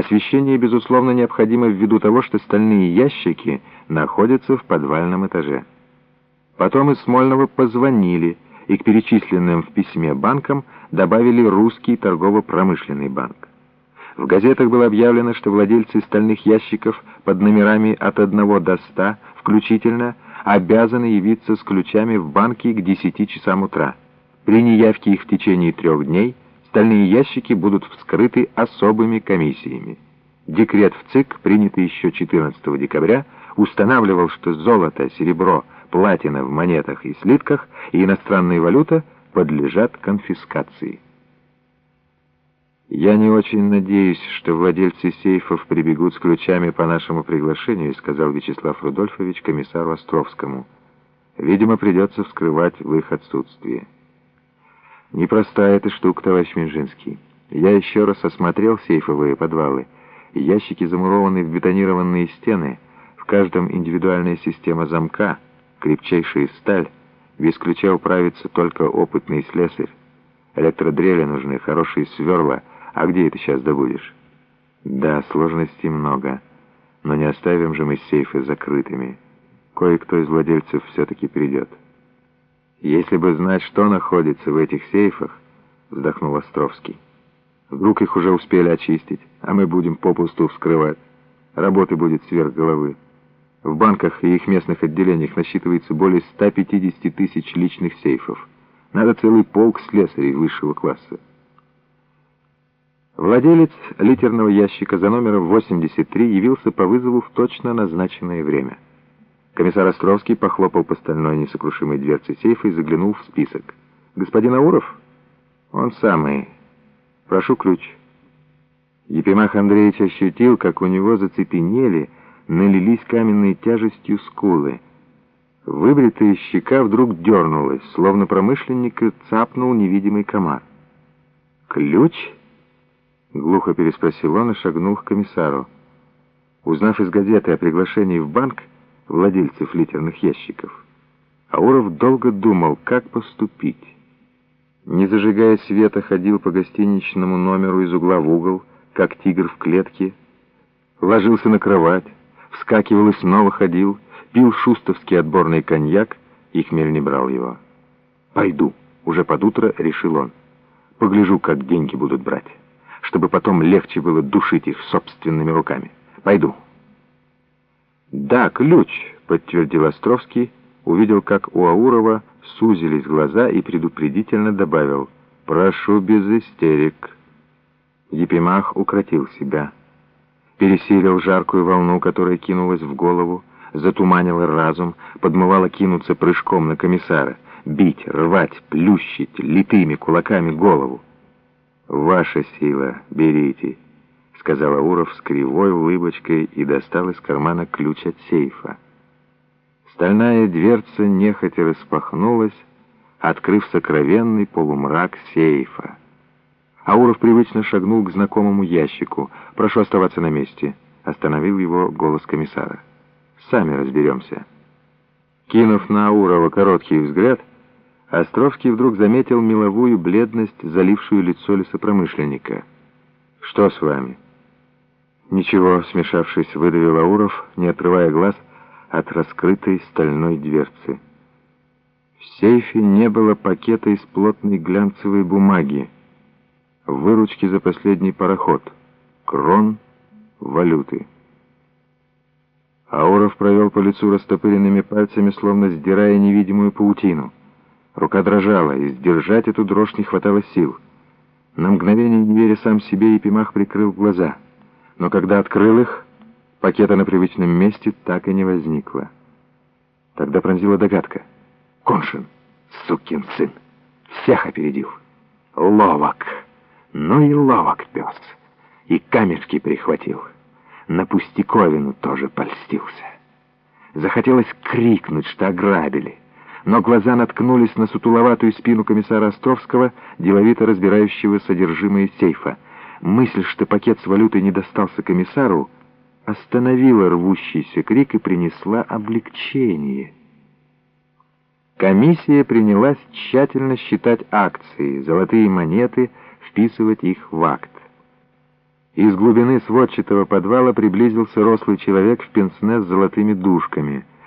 Освещение, безусловно, необходимо ввиду того, что стальные ящики находятся в подвальном этаже. Потом из Смольного позвонили, и к перечисленным в письме банкам добавили русский торгово-промышленный банк. В газетах было объявлено, что владельцы стальных ящиков под номерами от 1 до 100 включительно обязаны явиться с ключами в банке к 10 часам утра. При неявке их в течение трех дней стальные ящики будут вскрыты особыми комиссиями. Декрет в ЦИК, принятый еще 14 декабря, устанавливал, что золото, серебро, платина в монетах и слитках и иностранная валюта подлежат конфискации. «Я не очень надеюсь, что владельцы сейфов прибегут с ключами по нашему приглашению», сказал Вячеслав Рудольфович комиссару Островскому. «Видимо, придется вскрывать в их отсутствие». «Непростая эта штука, товарищ Минжинский. Я еще раз осмотрел сейфовые подвалы. Ящики замурованы в бетонированные стены, в каждом индивидуальная система замка, крепчайшая сталь. Без ключа управится только опытный слесарь. Электродрели нужны, хорошие сверла. А где это сейчас добудешь?» «Да, сложностей много, но не оставим же мы сейфы закрытыми. Кое-кто из владельцев все-таки придет». «Если бы знать, что находится в этих сейфах», — вздохнул Островский. «Вдруг их уже успели очистить, а мы будем попусту вскрывать. Работы будет сверх головы. В банках и их местных отделениях насчитывается более 150 тысяч личных сейфов. Надо целый полк слесарей высшего класса». Владелец литерного ящика за номером 83 явился по вызову в точно назначенное время. Комиссар Островский похлопал по стальной несокрушимой дверце сейфа и заглянул в список. «Господин Ауров?» «Он самый. Прошу ключ». Епимах Андреевич ощутил, как у него зацепенели, налились каменной тяжестью скулы. Выбритая щека вдруг дернулась, словно промышленника цапнул невидимый комар. «Ключ?» — глухо переспросил он и шагнул к комиссару. Узнав из газеты о приглашении в банк, владельцев литерных ящиков. Ауров долго думал, как поступить. Не зажигая света, ходил по гостиничному номеру из угла в угол, как тигр в клетке, ложился на кровать, вскакивал и снова ходил, пил шустовский отборный коньяк, и хмель не брал его. «Пойду», — уже под утро решил он. «Погляжу, как деньги будут брать, чтобы потом легче было душить их собственными руками. Пойду». «Да, ключ», — подтвердил Островский, увидел, как у Аурова сузились глаза и предупредительно добавил «Прошу без истерик». Епимах укротил себя, пересилил жаркую волну, которая кинулась в голову, затуманила разум, подмывала кинуться прыжком на комиссара, бить, рвать, плющить литыми кулаками голову. «Ваша сила, берите» сказал Ауров с кривой улыбочкой и достал из кармана ключ от сейфа. Стальная дверца нехотя распахнулась, открыв сокровенный полумрак сейфа. Ауров привычно шагнул к знакомому ящику. «Прошу оставаться на месте», — остановил его голос комиссара. «Сами разберемся». Кинув на Аурова короткий взгляд, Островский вдруг заметил меловую бледность, залившую лицо лесопромышленника. «Что с вами?» «Ничего», — смешавшись, выдавил Ауров, не отрывая глаз от раскрытой стальной дверцы. В сейфе не было пакета из плотной глянцевой бумаги. Выручки за последний пароход. Крон валюты. Ауров провел по лицу растопыренными пальцами, словно сдирая невидимую паутину. Рука дрожала, и сдержать эту дрожь не хватало сил. На мгновение, не веря сам себе, Епимах прикрыл глаза — но когда открыл их, пакета на привычном месте так и не возникло. Тогда пронзила догадка. Коншин, сукин сын, всех опередил. Ловок, ну и ловок пес. И камешки прихватил. На пустяковину тоже польстился. Захотелось крикнуть, что ограбили, но глаза наткнулись на сутуловатую спину комиссара Островского, деловито разбирающего содержимое сейфа — Мысль, что пакет с валютой не достался комиссару, остановила рвущийся крик и принесла облегчение. Комиссия принялась тщательно считать акции, золотые монеты, вписывать их в акт. Из глубины сводчатого подвала приблизился рослый человек в пенсне с золотыми дужками —